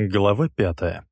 Глава пятая.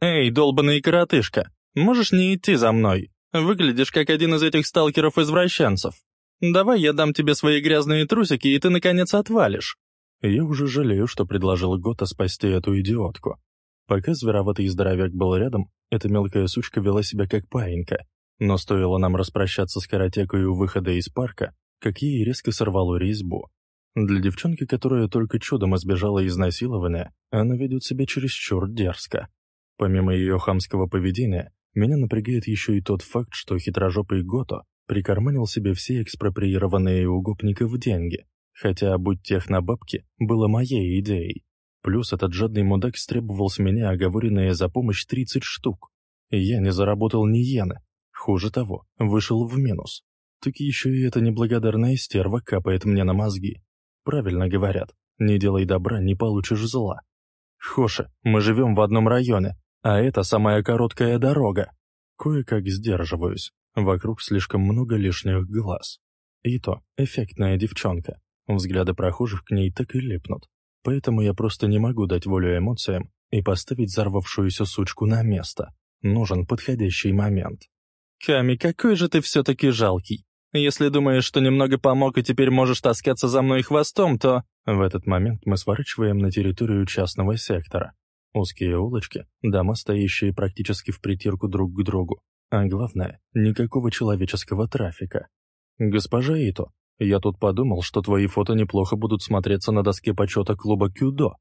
«Эй, долбаный коротышка, можешь не идти за мной? Выглядишь как один из этих сталкеров-извращенцев. Давай я дам тебе свои грязные трусики, и ты, наконец, отвалишь». Я уже жалею, что предложил Гота спасти эту идиотку. Пока звероватый здоровяк был рядом, эта мелкая сучка вела себя как паинька. Но стоило нам распрощаться с каратекой у выхода из парка, как ей резко сорвало резьбу. Для девчонки, которая только чудом избежала изнасилования, она ведет себя чересчур дерзко. Помимо ее хамского поведения, меня напрягает еще и тот факт, что хитрожопый Гото прикарманил себе все экспроприированные у гопников деньги, хотя, будь тех на бабки, было моей идеей. Плюс этот жадный мудак стребовал с меня оговоренные за помощь 30 штук. Я не заработал ни иены. Хуже того, вышел в минус. Так еще и эта неблагодарная стерва капает мне на мозги. Правильно говорят, не делай добра, не получишь зла. Хоши, мы живем в одном районе, а это самая короткая дорога. Кое-как сдерживаюсь, вокруг слишком много лишних глаз. И то, эффектная девчонка. Взгляды прохожих к ней так и липнут. Поэтому я просто не могу дать волю эмоциям и поставить взорвавшуюся сучку на место. Нужен подходящий момент. «Ками, какой же ты все-таки жалкий. Если думаешь, что немного помог и теперь можешь таскаться за мной хвостом, то...» В этот момент мы сворачиваем на территорию частного сектора. Узкие улочки, дома, стоящие практически в притирку друг к другу. А главное, никакого человеческого трафика. «Госпожа Ито, я тут подумал, что твои фото неплохо будут смотреться на доске почета клуба Кюдо».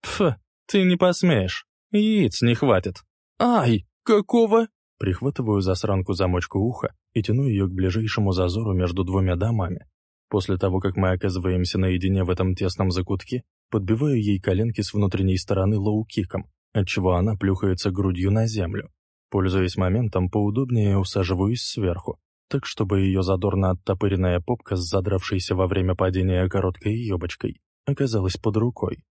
«Пф, ты не посмеешь. Яиц не хватит». «Ай, какого?» Прихватываю засранку за мочку уха и тяну ее к ближайшему зазору между двумя домами. После того, как мы оказываемся наедине в этом тесном закутке, подбиваю ей коленки с внутренней стороны лоу-киком, отчего она плюхается грудью на землю. Пользуясь моментом, поудобнее усаживаюсь сверху, так чтобы ее задорно оттопыренная попка с задравшейся во время падения короткой юбочкой оказалась под рукой.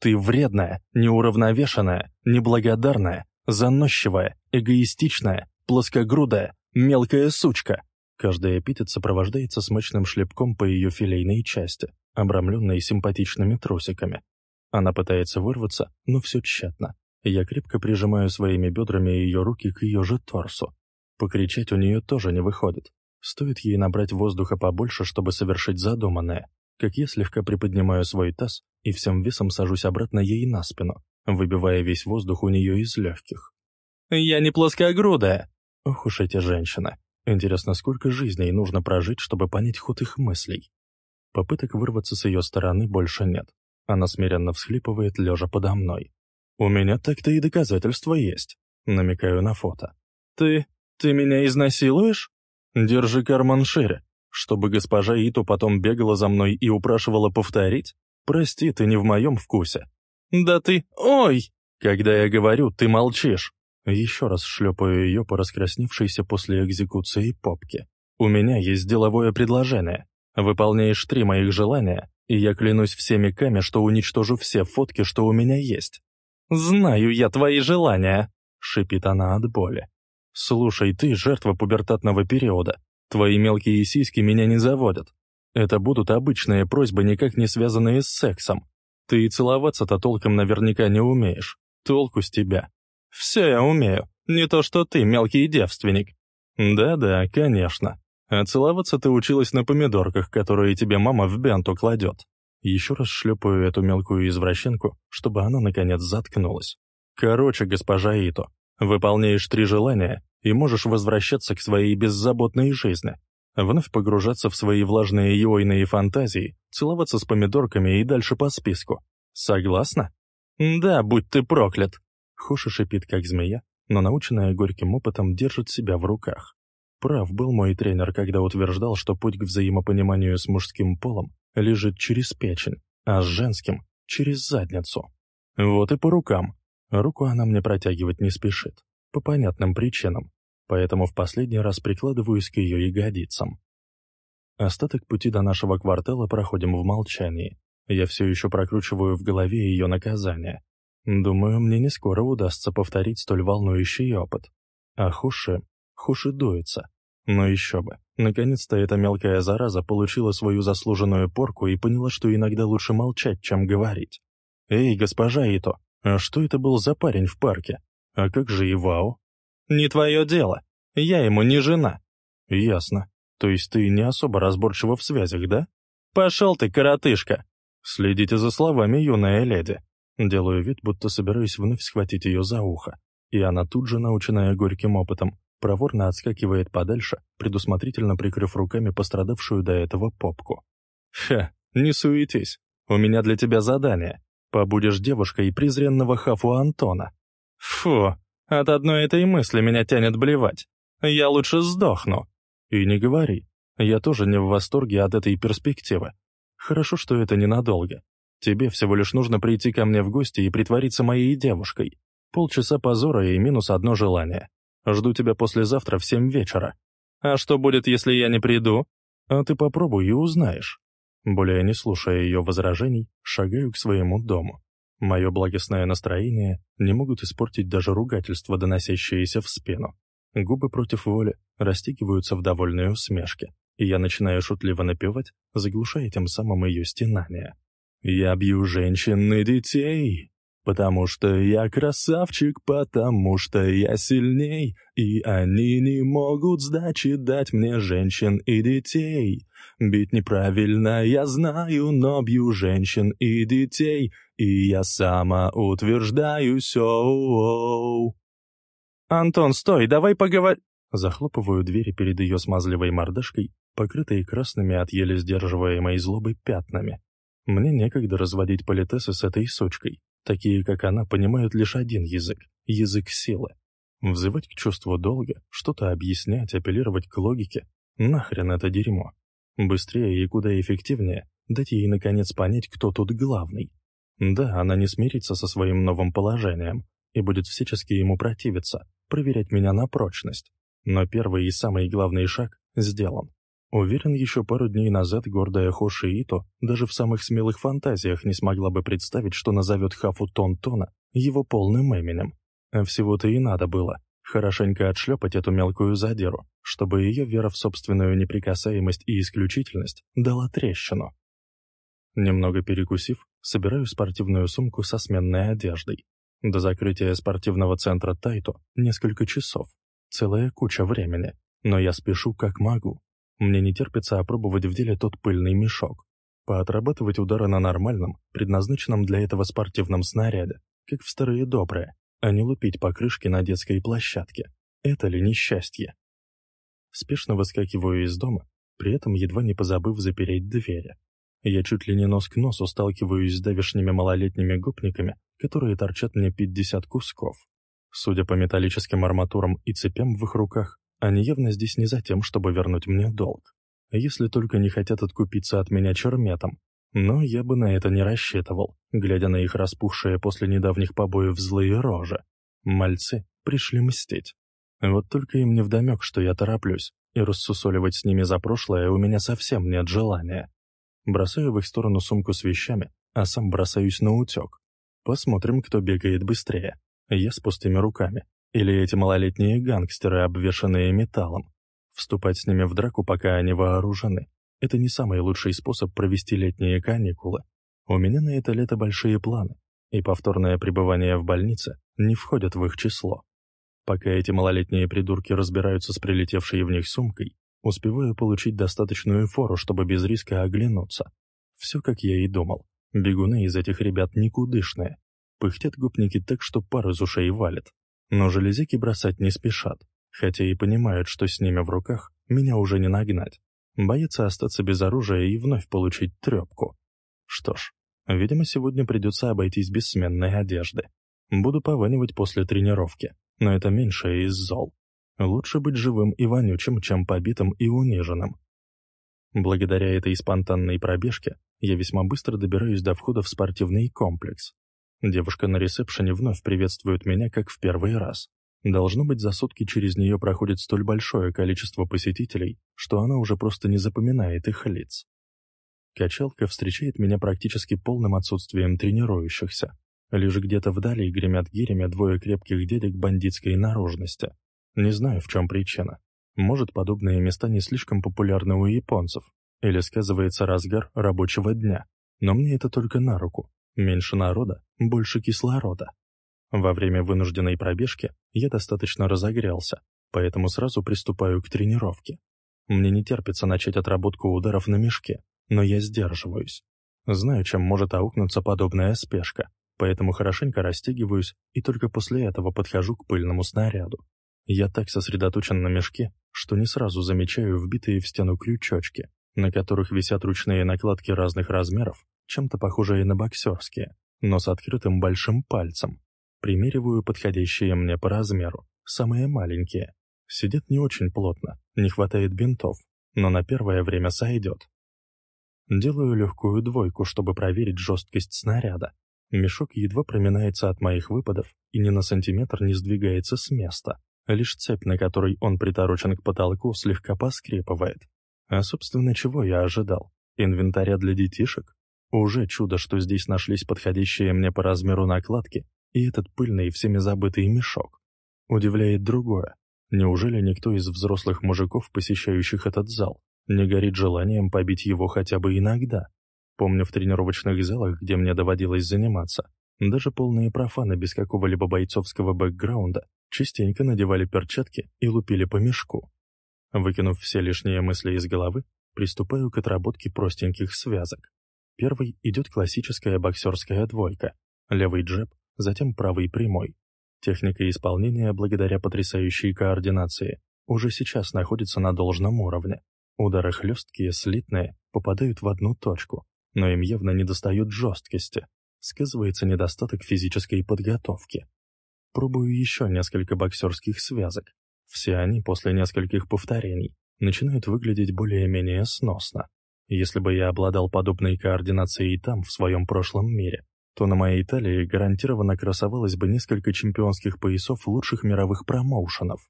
«Ты вредная, неуравновешенная, неблагодарная, Заносчивая, эгоистичная, плоскогрудая, мелкая сучка. Каждый эпитет сопровождается смачным шлепком по ее филейной части, обрамленной симпатичными трусиками. Она пытается вырваться, но все тщетно. Я крепко прижимаю своими бедрами ее руки к ее же торсу. Покричать у нее тоже не выходит. Стоит ей набрать воздуха побольше, чтобы совершить задуманное, как я слегка приподнимаю свой таз и всем весом сажусь обратно ей на спину, выбивая весь воздух у нее из легких. «Я не плоскогрудая!» Ох уж эти женщины. Интересно, сколько жизней нужно прожить, чтобы понять ход их мыслей? Попыток вырваться с ее стороны больше нет. Она смиренно всхлипывает, лежа подо мной. «У меня так-то и доказательства есть», — намекаю на фото. «Ты... ты меня изнасилуешь? Держи карман шире, чтобы госпожа Иту потом бегала за мной и упрашивала повторить? Прости, ты не в моем вкусе. «Да ты... Ой!» «Когда я говорю, ты молчишь!» Еще раз шлепаю ее по раскрасневшейся после экзекуции попке. «У меня есть деловое предложение. Выполняешь три моих желания, и я клянусь всеми ками, что уничтожу все фотки, что у меня есть». «Знаю я твои желания!» — шипит она от боли. «Слушай, ты жертва пубертатного периода. Твои мелкие сиськи меня не заводят. Это будут обычные просьбы, никак не связанные с сексом. Ты и целоваться-то толком наверняка не умеешь. Толку с тебя. Все я умею. Не то что ты, мелкий девственник. Да-да, конечно. А целоваться ты училась на помидорках, которые тебе мама в бенту кладет. Еще раз шлепаю эту мелкую извращенку, чтобы она, наконец, заткнулась. Короче, госпожа Ито, выполняешь три желания и можешь возвращаться к своей беззаботной жизни вновь погружаться в свои влажные йойные фантазии, целоваться с помидорками и дальше по списку. Согласна? Да, будь ты проклят. Хоша шипит, как змея, но наученная горьким опытом держит себя в руках. Прав был мой тренер, когда утверждал, что путь к взаимопониманию с мужским полом лежит через печень, а с женским — через задницу. Вот и по рукам. Руку она мне протягивать не спешит. По понятным причинам поэтому в последний раз прикладываюсь к ее ягодицам. Остаток пути до нашего квартала проходим в молчании. Я все еще прокручиваю в голове ее наказание. Думаю, мне не скоро удастся повторить столь волнующий опыт. А Хуши... Хуши дуется. Но еще бы. Наконец-то эта мелкая зараза получила свою заслуженную порку и поняла, что иногда лучше молчать, чем говорить. «Эй, госпожа Ито, а что это был за парень в парке? А как же Ивао?» «Не твое дело. Я ему не жена». «Ясно. То есть ты не особо разборчива в связях, да?» «Пошел ты, коротышка!» «Следите за словами, юная леди». Делаю вид, будто собираюсь вновь схватить ее за ухо. И она тут же, наученная горьким опытом, проворно отскакивает подальше, предусмотрительно прикрыв руками пострадавшую до этого попку. «Ха, не суетись. У меня для тебя задание. Побудешь девушкой презренного хафу Антона». «Фу, от одной этой мысли меня тянет блевать. Я лучше сдохну». «И не говори. Я тоже не в восторге от этой перспективы. Хорошо, что это ненадолго. Тебе всего лишь нужно прийти ко мне в гости и притвориться моей девушкой. Полчаса позора и минус одно желание. Жду тебя послезавтра в семь вечера. А что будет, если я не приду? А ты попробуй и узнаешь. Более не слушая ее возражений, шагаю к своему дому. Мое благостное настроение не могут испортить даже ругательства, доносящиеся в спину. Губы против воли растягиваются в довольной усмешке, и я начинаю шутливо напевать, заглушая тем самым ее стенание. «Я бью женщин и детей, Потому что я красавчик, потому что я сильней, и они не могут сдачи дать мне женщин и детей. Бить неправильно, я знаю, но бью женщин и детей, и я сама утверждаюсь, оу-оу. «Антон, стой, давай поговорим!» Захлопываю двери перед ее смазливой мордашкой, покрытой красными от еле сдерживаемой злобы пятнами. Мне некогда разводить политесы с этой сучкой. Такие, как она, понимают лишь один язык — язык силы. Взывать к чувству долга, что-то объяснять, апеллировать к логике — нахрен это дерьмо. Быстрее и куда эффективнее дать ей наконец понять, кто тут главный. Да, она не смирится со своим новым положением и будет всячески ему противиться, проверять меня на прочность. Но первый и самый главный шаг сделан. Уверен, еще пару дней назад гордая Хоши Ито даже в самых смелых фантазиях не смогла бы представить, что назовет Хафу Тон-Тона его полным именем. А всего-то и надо было хорошенько отшлепать эту мелкую задиру, чтобы ее вера в собственную неприкасаемость и исключительность дала трещину. Немного перекусив, собираю спортивную сумку со сменной одеждой. До закрытия спортивного центра Тайто несколько часов, целая куча времени, но я спешу как могу. Мне не терпится опробовать в деле тот пыльный мешок. Поотрабатывать удары на нормальном, предназначенном для этого спортивном снаряде, как в старые добрые, а не лупить по крышке на детской площадке. Это ли несчастье? Спешно выскакиваю из дома, при этом едва не позабыв запереть двери. Я чуть ли не нос к носу сталкиваюсь с давешними малолетними гопниками, которые торчат мне 50 кусков. Судя по металлическим арматурам и цепям в их руках, они явно здесь не за тем, чтобы вернуть мне долг. Если только не хотят откупиться от меня черметом. Но я бы на это не рассчитывал, глядя на их распухшие после недавних побоев злые рожи. Мальцы пришли мстить. Вот только им не вдомек, что я тороплюсь, и рассусоливать с ними за прошлое у меня совсем нет желания. Бросаю в их сторону сумку с вещами, а сам бросаюсь на утек. Посмотрим, кто бегает быстрее. Я с пустыми руками, или эти малолетние гангстеры, обвешанные металлом. Вступать с ними в драку, пока они вооружены, это не самый лучший способ провести летние каникулы. У меня на это лето большие планы, и повторное пребывание в больнице не входит в их число. Пока эти малолетние придурки разбираются с прилетевшей в них сумкой, успеваю получить достаточную фору, чтобы без риска оглянуться. Все, как я и думал. Бегуны из этих ребят никудышные. Пыхтят гопники так, что пар из ушей валит. Но железяки бросать не спешат, хотя и понимают, что с ними в руках меня уже не нагнать. Боятся остаться без оружия и вновь получить трепку. Что ж, видимо, сегодня придется обойтись без сменной одежды. Буду пованивать после тренировки, но это меньшее из зол. Лучше быть живым и вонючим, чем побитым и униженным. Благодаря этой спонтанной пробежке я весьма быстро добираюсь до входа в спортивный комплекс, Девушка на ресепшене вновь приветствует меня, как в первый раз. Должно быть, за сутки через нее проходит столь большое количество посетителей, что она уже просто не запоминает их лиц. Качалка встречает меня практически полным отсутствием тренирующихся. Лишь где-то вдали гремят гирями двое крепких дедек бандитской наружности. Не знаю, в чем причина. Может, подобные места не слишком популярны у японцев, или сказывается разгар рабочего дня. Но мне это только на руку. Меньше народа, больше кислорода. Во время вынужденной пробежки я достаточно разогрелся, поэтому сразу приступаю к тренировке. Мне не терпится начать отработку ударов на мешке, но я сдерживаюсь. Знаю, чем может аукнуться подобная спешка, поэтому хорошенько растягиваюсь и только после этого подхожу к пыльному снаряду. Я так сосредоточен на мешке, что не сразу замечаю вбитые в стену крючочки, на которых висят ручные накладки разных размеров, чем-то похожие на боксерские, но с открытым большим пальцем. Примериваю подходящие мне по размеру, самые маленькие. Сидят не очень плотно, не хватает бинтов, но на первое время сойдет. Делаю легкую двойку, чтобы проверить жесткость снаряда. Мешок едва проминается от моих выпадов и ни на сантиметр не сдвигается с места. Лишь цепь, на которой он приторочен к потолку, слегка поскрипывает. А, собственно, чего я ожидал? Инвентаря для детишек? Уже чудо, что здесь нашлись подходящие мне по размеру накладки и этот пыльный всеми забытый мешок. Удивляет другое. Неужели никто из взрослых мужиков, посещающих этот зал, не горит желанием побить его хотя бы иногда? Помню, в тренировочных залах, где мне доводилось заниматься, даже полные профаны без какого-либо бойцовского бэкграунда частенько надевали перчатки и лупили по мешку. Выкинув все лишние мысли из головы, приступаю к отработке простеньких связок. Первый идет классическая боксерская двойка. Левый джеб, затем правый прямой. Техника исполнения, благодаря потрясающей координации, уже сейчас находится на должном уровне. Удары хлесткие, слитные, попадают в одну точку, но им явно недостает жесткости. Сказывается недостаток физической подготовки. Пробую еще несколько боксерских связок. Все они после нескольких повторений начинают выглядеть более-менее сносно. Если бы я обладал подобной координацией там, в своем прошлом мире, то на моей талии гарантированно красовалось бы несколько чемпионских поясов лучших мировых промоушенов.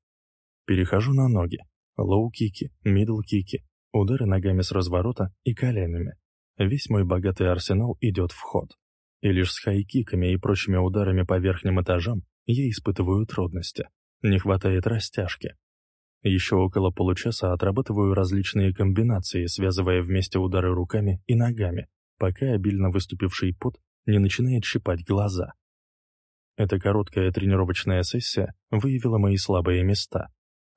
Перехожу на ноги. Лоу-кики, мидл-кики, удары ногами с разворота и коленями. Весь мой богатый арсенал идет в ход. И лишь с хай-киками и прочими ударами по верхним этажам я испытываю трудности. Не хватает растяжки. Еще около получаса отрабатываю различные комбинации, связывая вместе удары руками и ногами, пока обильно выступивший пот не начинает щипать глаза. Эта короткая тренировочная сессия выявила мои слабые места.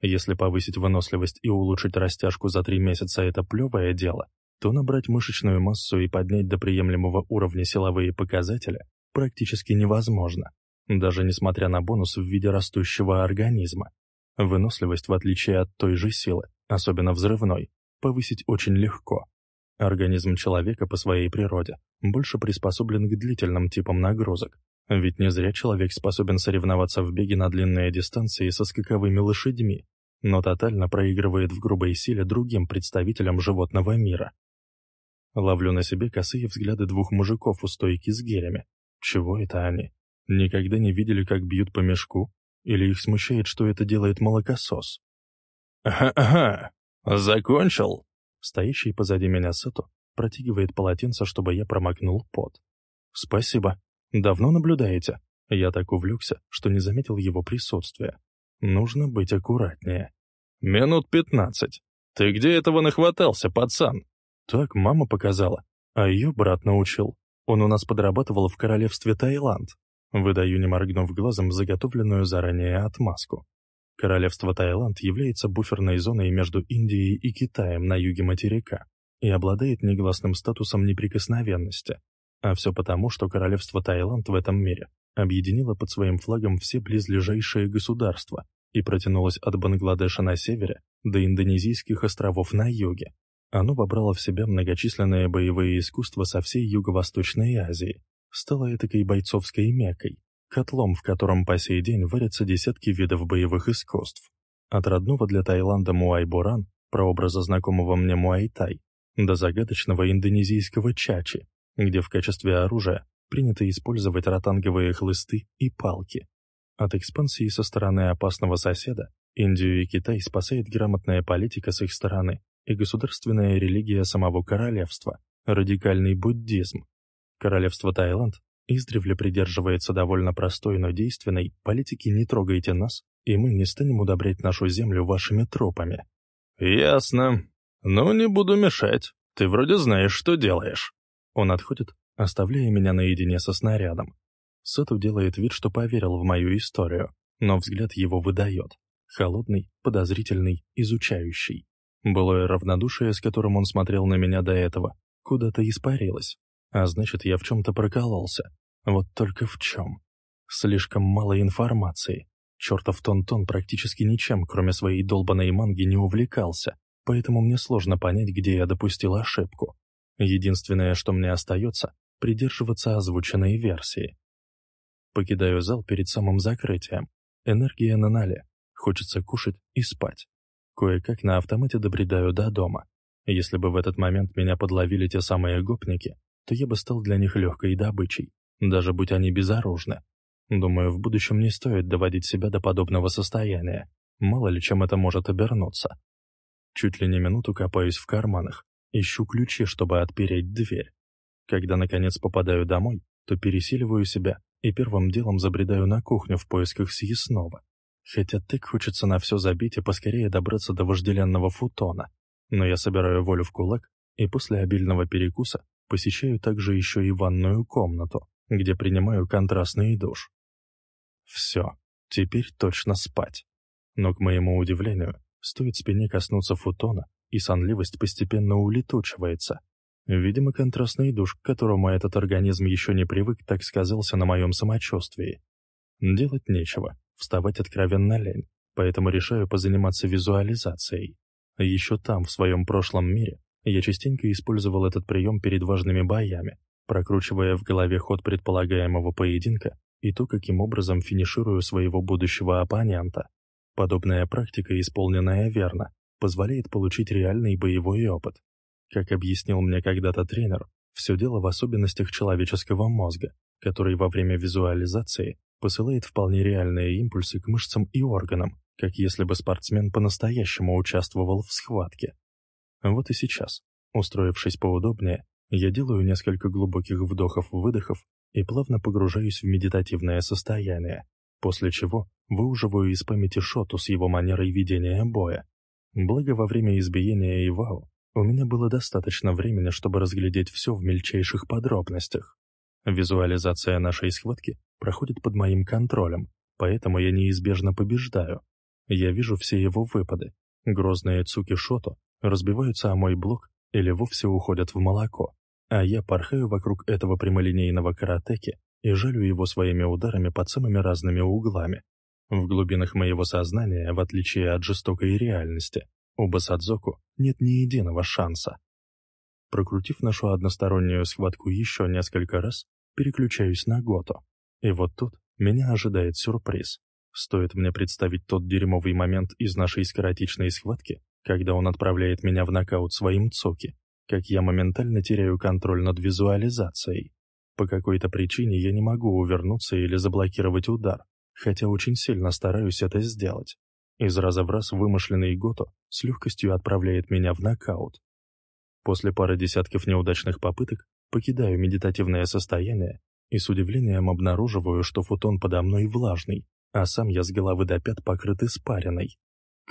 Если повысить выносливость и улучшить растяжку за три месяца – это плевое дело, то набрать мышечную массу и поднять до приемлемого уровня силовые показатели практически невозможно, даже несмотря на бонус в виде растущего организма. Выносливость, в отличие от той же силы, особенно взрывной, повысить очень легко. Организм человека по своей природе больше приспособлен к длительным типам нагрузок, ведь не зря человек способен соревноваться в беге на длинные дистанции со скаковыми лошадьми, но тотально проигрывает в грубой силе другим представителям животного мира. Ловлю на себе косые взгляды двух мужиков у стойки с гелями. Чего это они? Никогда не видели, как бьют по мешку? Или их смущает, что это делает молокосос? «Ага-ага, закончил?» Стоящий позади меня Сато протягивает полотенце, чтобы я промокнул пот. «Спасибо. Давно наблюдаете?» Я так увлекся, что не заметил его присутствия. Нужно быть аккуратнее. «Минут пятнадцать. Ты где этого нахватался, пацан?» Так мама показала, а ее брат научил. Он у нас подрабатывал в королевстве Таиланд. Выдаю, не моргнув глазом, заготовленную заранее отмазку. Королевство Таиланд является буферной зоной между Индией и Китаем на юге материка и обладает негласным статусом неприкосновенности. А все потому, что королевство Таиланд в этом мире объединило под своим флагом все близлежащие государства и протянулось от Бангладеша на севере до Индонезийских островов на юге. Оно вобрало в себя многочисленные боевые искусства со всей Юго-Восточной Азии, стала этакой бойцовской мекой, котлом, в котором по сей день варятся десятки видов боевых искусств. От родного для Таиланда Муай-Боран, прообраза знакомого мне Муай-Тай, до загадочного индонезийского Чачи, где в качестве оружия принято использовать ротанговые хлысты и палки. От экспансии со стороны опасного соседа Индию и Китай спасает грамотная политика с их стороны и государственная религия самого королевства, радикальный буддизм, Королевство Таиланд издревле придерживается довольно простой, но действенной политики «не трогайте нас, и мы не станем удобрять нашу землю вашими тропами». «Ясно. Ну, не буду мешать. Ты вроде знаешь, что делаешь». Он отходит оставляя меня наедине со снарядом. Сету делает вид, что поверил в мою историю, но взгляд его выдает. Холодный, подозрительный, изучающий. Былое равнодушие, с которым он смотрел на меня до этого, куда-то испарилось. А значит, я в чем-то прокололся. Вот только в чем. Слишком мало информации. Чертов Тон-Тон практически ничем, кроме своей долбанной манги, не увлекался, поэтому мне сложно понять, где я допустил ошибку. Единственное, что мне остается, придерживаться озвученной версии. Покидаю зал перед самым закрытием. Энергия на нале. Хочется кушать и спать. Кое-как на автомате добредаю до дома. Если бы в этот момент меня подловили те самые гопники, то я бы стал для них легкой добычей, даже будь они безоружны. Думаю, в будущем не стоит доводить себя до подобного состояния. Мало ли чем это может обернуться. Чуть ли не минуту копаюсь в карманах, ищу ключи, чтобы отпереть дверь. Когда, наконец, попадаю домой, то пересиливаю себя и первым делом забредаю на кухню в поисках съестного. Хотя так хочется на все забить и поскорее добраться до вожделенного футона. Но я собираю волю в кулак и после обильного перекуса посещаю также еще и ванную комнату, где принимаю контрастный душ. Все, теперь точно спать. Но, к моему удивлению, стоит спине коснуться футона, и сонливость постепенно улетучивается. Видимо, контрастный душ, к которому этот организм еще не привык, так сказался на моем самочувствии. Делать нечего, вставать откровенно лень, поэтому решаю позаниматься визуализацией. Еще там, в своем прошлом мире, я частенько использовал этот прием перед важными боями, прокручивая в голове ход предполагаемого поединка и то, каким образом финиширую своего будущего оппонента. Подобная практика, исполненная верно, позволяет получить реальный боевой опыт. Как объяснил мне когда-то тренер, все дело в особенностях человеческого мозга, который во время визуализации посылает вполне реальные импульсы к мышцам и органам, как если бы спортсмен по-настоящему участвовал в схватке. Вот и сейчас, устроившись поудобнее, я делаю несколько глубоких вдохов-выдохов и плавно погружаюсь в медитативное состояние, после чего выуживаю из памяти Шоту с его манерой ведения боя. Благо, во время избиения Ивао у меня было достаточно времени, чтобы разглядеть все в мельчайших подробностях. Визуализация нашей схватки проходит под моим контролем, поэтому я неизбежно побеждаю. Я вижу все его выпады. Грозные цуки Шото разбиваются о мой блок или вовсе уходят в молоко а я порхаю вокруг этого прямолинейного каратеки и жалю его своими ударами под самыми разными углами. В глубинах моего сознания, в отличие от жестокой реальности, у Басадзоку нет ни единого шанса. Прокрутив нашу одностороннюю схватку еще несколько раз, переключаюсь на Гото. И вот тут меня ожидает сюрприз. Стоит мне представить тот дерьмовый момент из нашей скоротечной схватки, когда он отправляет меня в нокаут своим Цуки, как я моментально теряю контроль над визуализацией. По какой-то причине я не могу увернуться или заблокировать удар, хотя очень сильно стараюсь это сделать. Из раза в раз вымышленный Гото с легкостью отправляет меня в нокаут. После пары десятков неудачных попыток покидаю медитативное состояние и с удивлением обнаруживаю, что футон подо мной влажный, а сам я с головы до пят покрыт испариной.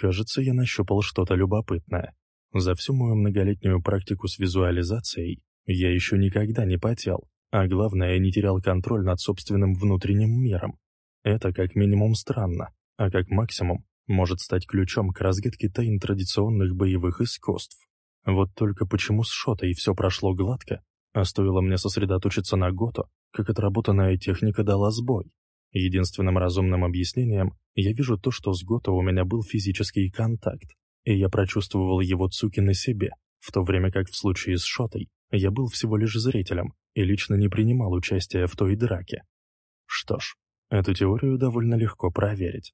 Кажется, я нащупал что-то любопытное. За всю мою многолетнюю практику с визуализацией я еще никогда не потел, а главное, не терял контроль над собственным внутренним миром. Это как минимум странно, а как максимум может стать ключом к разгадке тайн традиционных боевых искусств. Вот только почему с Шотой все прошло гладко, а стоило мне сосредоточиться на Гото, как отработанная техника дала сбой. Единственным разумным объяснением я вижу то, что с Гото у меня был физический контакт, и я прочувствовал его цуки на себе, в то время как в случае с Шотой я был всего лишь зрителем и лично не принимал участия в той драке. Что ж, эту теорию довольно легко проверить.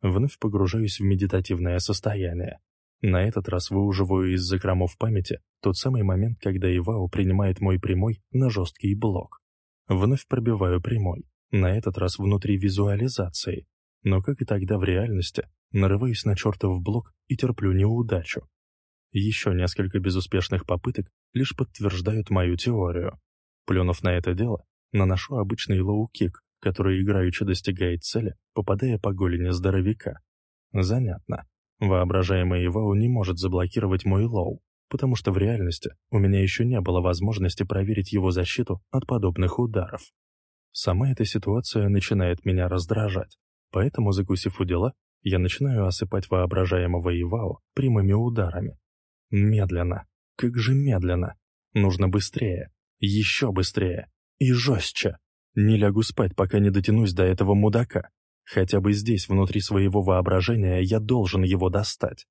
Вновь погружаюсь в медитативное состояние. На этот раз выуживаю из закромов памяти тот самый момент, когда Ивао принимает мой прямой на жесткий блок. Вновь пробиваю прямой, на этот раз внутри визуализации. Но как и тогда в реальности, нарываюсь на чертов блок и терплю неудачу. Еще несколько безуспешных попыток лишь подтверждают мою теорию. Плюнув на это дело, наношу обычный лоу-кик, который играючи достигает цели, попадая по голени здоровяка. Занятно. Воображаемый Ивао не может заблокировать мой лоу. потому что в реальности у меня еще не было возможности проверить его защиту от подобных ударов. Сама эта ситуация начинает меня раздражать, поэтому, закусив удила, я начинаю осыпать воображаемого Ивао прямыми ударами. Медленно, как же медленно. Нужно быстрее, еще быстрее и жестче. Не лягу спать, пока не дотянусь до этого мудака. Хотя бы здесь, внутри своего воображения, я должен его достать.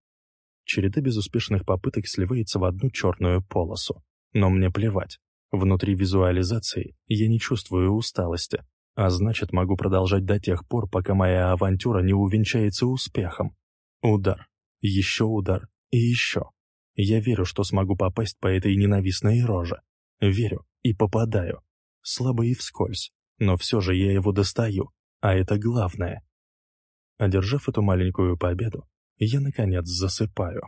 Череда безуспешных попыток сливается в одну черную полосу. Но мне плевать. Внутри визуализации я не чувствую усталости, а значит, могу продолжать до тех пор, пока моя авантюра не увенчается успехом. Удар, еще удар и еще. Я верю, что смогу попасть по этой ненавистной роже. Верю и попадаю. Слабо и вскользь, но все же я его достаю, а это главное. Одержав эту маленькую победу, я, наконец, засыпаю.